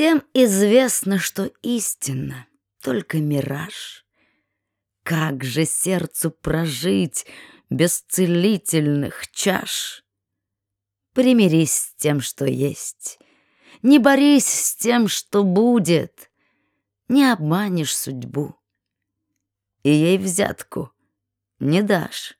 Всем известно, что истинно только мираж. Как же сердцу прожить без целительных чаш? Примирись с тем, что есть. Не борись с тем, что будет. Не обманешь судьбу. И ей взятку не дашь.